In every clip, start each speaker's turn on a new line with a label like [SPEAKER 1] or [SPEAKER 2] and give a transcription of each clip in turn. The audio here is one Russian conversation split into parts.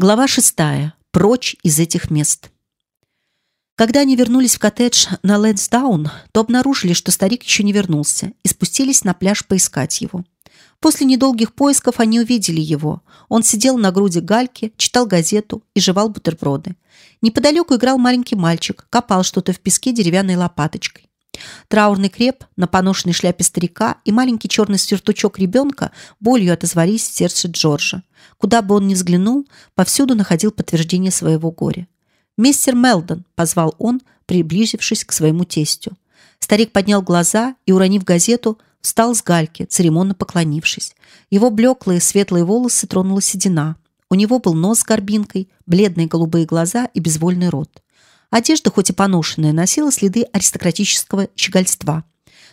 [SPEAKER 1] Глава шестая. Прочь из этих мест. Когда они вернулись в коттедж на Лэнсдаун, то обнаружили, что старик еще не вернулся, и спустились на пляж поискать его. После недолгих поисков они увидели его. Он сидел на груди гальки, читал газету и жевал бутерброды. Неподалеку играл маленький мальчик, копал что-то в песке деревянной лопаточкой. Траурный креп на поношенной шляпе старика и маленький черный свертучок ребенка болью отозвались в сердце Джорджа. Куда бы он ни взглянул, повсюду находил подтверждение своего горя. «Мистер Мелдон», — позвал он, приблизившись к своему тестю. Старик поднял глаза и, уронив газету, встал с гальки, церемонно поклонившись. Его блеклые светлые волосы тронула седина. У него был нос с горбинкой, бледные голубые глаза и безвольный рот. Одежда, хоть и поношенная, носила следы аристократического щегольства.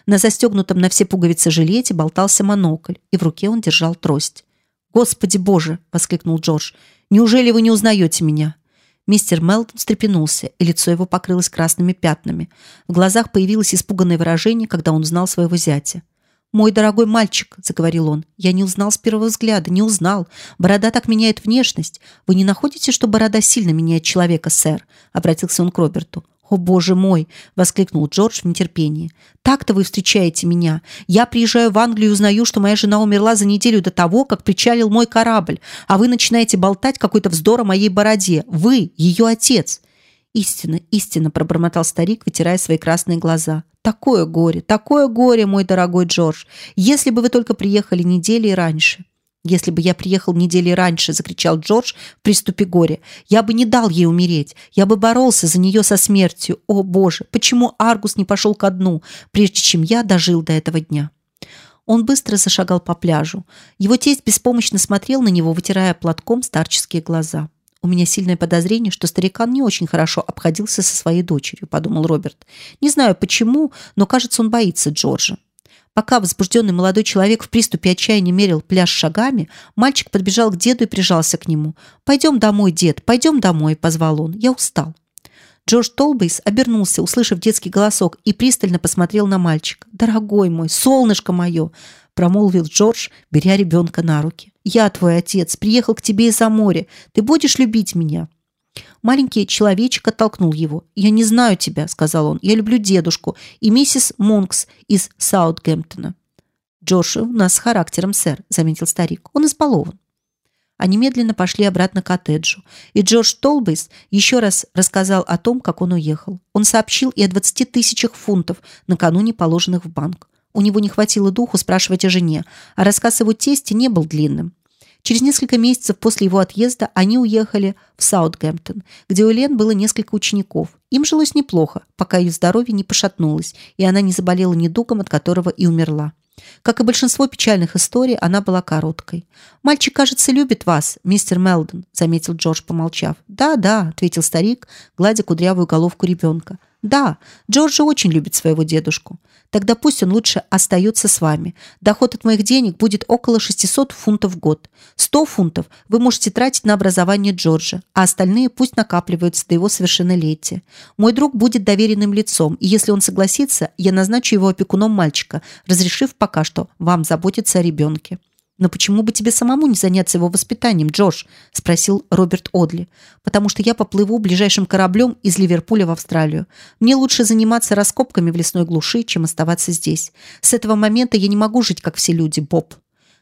[SPEAKER 1] На застегнутом на все пуговицы жилете болтался монокль, и в руке он держал трость. «Господи Боже!» — воскликнул Джордж. «Неужели вы не узнаете меня?» Мистер Мелтон встрепенулся, и лицо его покрылось красными пятнами. В глазах появилось испуганное выражение, когда он узнал своего зятя. «Мой дорогой мальчик», — заговорил он, — «я не узнал с первого взгляда, не узнал. Борода так меняет внешность. Вы не находите, что борода сильно меняет человека, сэр?» — обратился он к Роберту. «О, боже мой!» — воскликнул Джордж в нетерпении. «Так-то вы встречаете меня. Я приезжаю в Англию и узнаю, что моя жена умерла за неделю до того, как причалил мой корабль, а вы начинаете болтать какой-то вздор о моей бороде. Вы — ее отец!» «Истина, истина!» — пробормотал старик, вытирая свои красные глаза. Такое горе, такое горе, мой дорогой Джордж. Если бы вы только приехали недели раньше. Если бы я приехал недели раньше, закричал Джордж в приступе горя, я бы не дал ей умереть. Я бы боролся за нее со смертью. О, боже, почему Аргус не пошел ко дну, прежде чем я дожил до этого дня? Он быстро зашагал по пляжу. Его тесть беспомощно смотрел на него, вытирая платком старческие глаза. У меня сильное подозрение, что старикан не очень хорошо обходился со своей дочерью, подумал Роберт. Не знаю почему, но кажется, он боится Джорджа. Пока возбужденный молодой человек в приступе отчаяния мерил пляж шагами, мальчик подбежал к деду и прижался к нему. «Пойдем домой, дед, пойдем домой», – позвал он. «Я устал». Джордж Толбейс обернулся, услышав детский голосок, и пристально посмотрел на мальчика. «Дорогой мой, солнышко мое!» – промолвил Джордж, беря ребенка на руки. Я твой отец, приехал к тебе из-за моря. Ты будешь любить меня?» Маленький человечек оттолкнул его. «Я не знаю тебя», — сказал он. «Я люблю дедушку и миссис Монкс из Саутгемптона». «Джордж у нас с характером, сэр», — заметил старик. «Он избалован». Они медленно пошли обратно к коттеджу, и Джордж Толбейс еще раз рассказал о том, как он уехал. Он сообщил и о двадцати тысячах фунтов, накануне положенных в банк. У него не хватило духу спрашивать о жене, а рассказ его тести не был длинным. Через несколько месяцев после его отъезда они уехали в Саутгемптон, где у Лен было несколько учеников. Им жилось неплохо, пока ее здоровье не пошатнулось, и она не заболела недугом, от которого и умерла. Как и большинство печальных историй, она была короткой. «Мальчик, кажется, любит вас, мистер Мелдон», — заметил Джордж, помолчав. «Да, да», — ответил старик, гладя кудрявую головку ребенка. «Да, Джордж очень любит своего дедушку. Тогда пусть он лучше остается с вами. Доход от моих денег будет около 600 фунтов в год. 100 фунтов вы можете тратить на образование Джорджа, а остальные пусть накапливаются до его совершеннолетия. Мой друг будет доверенным лицом, и если он согласится, я назначу его опекуном мальчика, разрешив пока что вам заботиться о ребенке. «Но почему бы тебе самому не заняться его воспитанием, Джош?» – спросил Роберт Одли. «Потому что я поплыву ближайшим кораблем из Ливерпуля в Австралию. Мне лучше заниматься раскопками в лесной глуши, чем оставаться здесь. С этого момента я не могу жить, как все люди, Боб».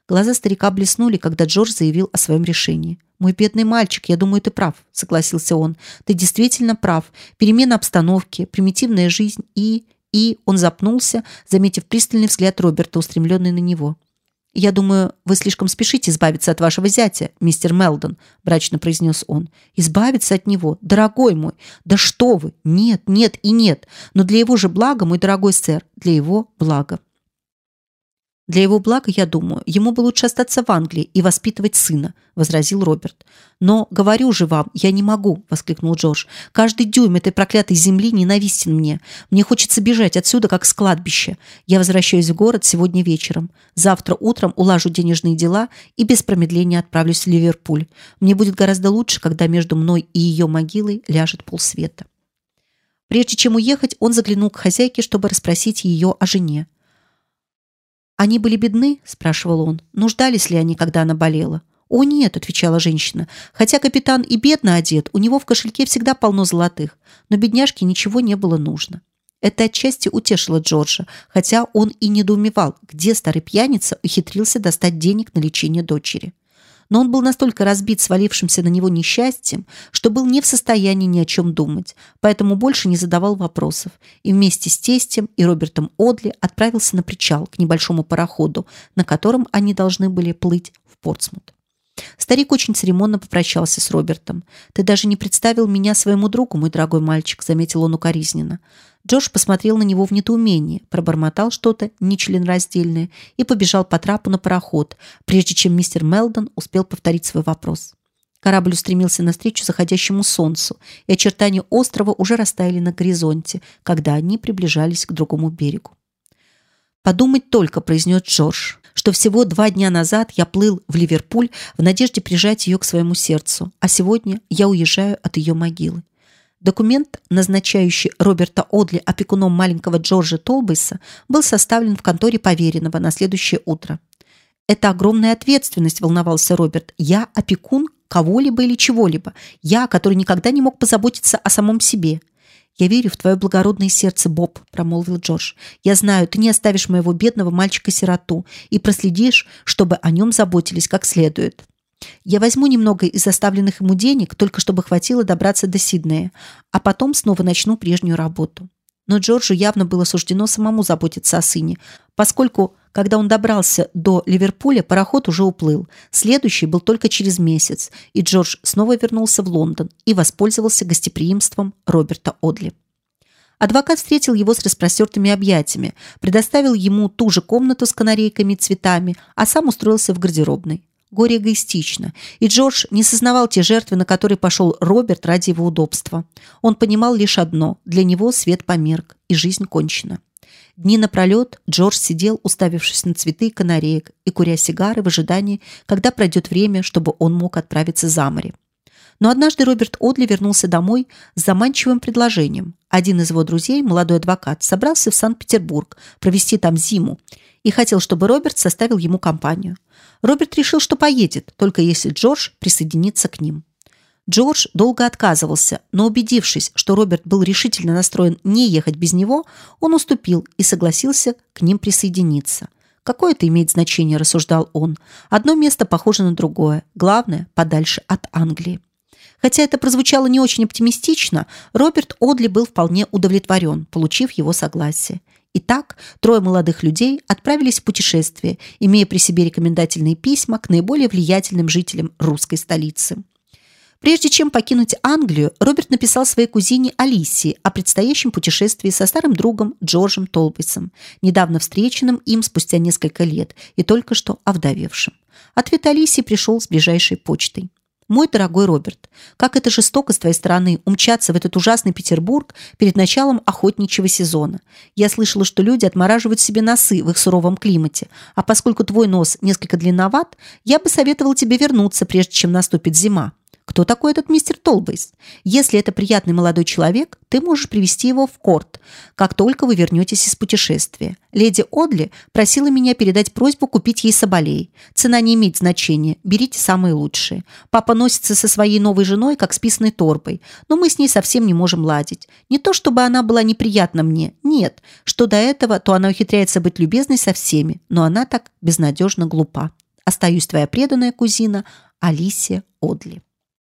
[SPEAKER 1] Глаза старика блеснули, когда Джордж заявил о своем решении. «Мой бедный мальчик, я думаю, ты прав», — согласился он. «Ты действительно прав. Перемена обстановки, примитивная жизнь и...» И он запнулся, заметив пристальный взгляд Роберта, устремленный на него. «Я думаю, вы слишком спешите избавиться от вашего зятя, мистер Мелдон», – брачно произнес он. «Избавиться от него? Дорогой мой! Да что вы! Нет, нет и нет! Но для его же блага, мой дорогой сэр, для его блага». Для его блага, я думаю, ему бы лучше остаться в Англии и воспитывать сына, возразил Роберт. Но говорю же вам, я не могу, воскликнул Джордж. Каждый дюйм этой проклятой земли ненавистен мне. Мне хочется бежать отсюда, как с кладбища. Я возвращаюсь в город сегодня вечером. Завтра утром улажу денежные дела и без промедления отправлюсь в Ливерпуль. Мне будет гораздо лучше, когда между мной и ее могилой ляжет полсвета. Прежде чем уехать, он заглянул к хозяйке, чтобы расспросить ее о жене. «Они были бедны?» – спрашивал он. «Нуждались ли они, когда она болела?» «О нет», — отвечала женщина, «хотя капитан и бедно одет, у него в кошельке всегда полно золотых, но бедняжке ничего не было нужно». Это отчасти утешило Джорджа, хотя он и недоумевал, где старый пьяница ухитрился достать денег на лечение дочери. Но он был настолько разбит свалившимся на него несчастьем, что был не в состоянии ни о чем думать, поэтому больше не задавал вопросов и вместе с тестем и Робертом Одли отправился на причал к небольшому пароходу, на котором они должны были плыть в Портсмут. Старик очень церемонно попрощался с Робертом. «Ты даже не представил меня своему другу, мой дорогой мальчик», — заметил он укоризненно. Джордж посмотрел на него в недоумении, пробормотал что-то нечленораздельное и побежал по трапу на пароход, прежде чем мистер Мелдон успел повторить свой вопрос. Корабль устремился навстречу заходящему солнцу, и очертания острова уже растаяли на горизонте, когда они приближались к другому берегу. «Подумать только», — произнес Джордж, что всего два дня назад я плыл в Ливерпуль в надежде прижать ее к своему сердцу, а сегодня я уезжаю от ее могилы. Документ, назначающий Роберта Одли опекуном маленького Джорджа Толбейса, был составлен в конторе поверенного на следующее утро. «Это огромная ответственность», – волновался Роберт. «Я опекун кого-либо или чего-либо. Я, который никогда не мог позаботиться о самом себе». «Я верю в твое благородное сердце, Боб», – промолвил Джордж. «Я знаю, ты не оставишь моего бедного мальчика-сироту и проследишь, чтобы о нем заботились как следует». Я возьму немного из оставленных ему денег, только чтобы хватило добраться до Сиднея, а потом снова начну прежнюю работу. Но Джорджу явно было суждено самому заботиться о сыне, поскольку, когда он добрался до Ливерпуля, пароход уже уплыл. Следующий был только через месяц, и Джордж снова вернулся в Лондон и воспользовался гостеприимством Роберта Одли. Адвокат встретил его с распростертыми объятиями, предоставил ему ту же комнату с канарейками и цветами, а сам устроился в гардеробной горе эгоистично, и Джордж не сознавал те жертвы, на которые пошел Роберт ради его удобства. Он понимал лишь одно – для него свет померк, и жизнь кончена. Дни напролет Джордж сидел, уставившись на цветы канареек, и куря сигары в ожидании, когда пройдет время, чтобы он мог отправиться за море. Но однажды Роберт Одли вернулся домой с заманчивым предложением. Один из его друзей, молодой адвокат, собрался в Санкт-Петербург провести там зиму и хотел, чтобы Роберт составил ему компанию. Роберт решил, что поедет, только если Джордж присоединится к ним. Джордж долго отказывался, но убедившись, что Роберт был решительно настроен не ехать без него, он уступил и согласился к ним присоединиться. Какое это имеет значение, рассуждал он. Одно место похоже на другое, главное подальше от Англии. Хотя это прозвучало не очень оптимистично, Роберт Одли был вполне удовлетворен, получив его согласие. Итак, трое молодых людей отправились в путешествие, имея при себе рекомендательные письма к наиболее влиятельным жителям русской столицы. Прежде чем покинуть Англию, Роберт написал своей кузине Алисии о предстоящем путешествии со старым другом Джорджем Толбейсом, недавно встреченным им спустя несколько лет и только что овдовевшим. Ответ Алисии пришел с ближайшей почтой. Мой дорогой Роберт, как это жестоко с твоей стороны умчаться в этот ужасный Петербург перед началом охотничьего сезона. Я слышала, что люди отмораживают себе носы в их суровом климате, а поскольку твой нос несколько длинноват, я бы советовал тебе вернуться, прежде чем наступит зима. Кто такой этот мистер Толбейс? Если это приятный молодой человек, ты можешь привести его в корт, как только вы вернетесь из путешествия. Леди Одли просила меня передать просьбу купить ей соболей. Цена не имеет значения, берите самые лучшие. Папа носится со своей новой женой, как с писаной торбой, но мы с ней совсем не можем ладить. Не то, чтобы она была неприятна мне, нет. Что до этого, то она ухитряется быть любезной со всеми, но она так безнадежно глупа. Остаюсь твоя преданная кузина Алисия Одли.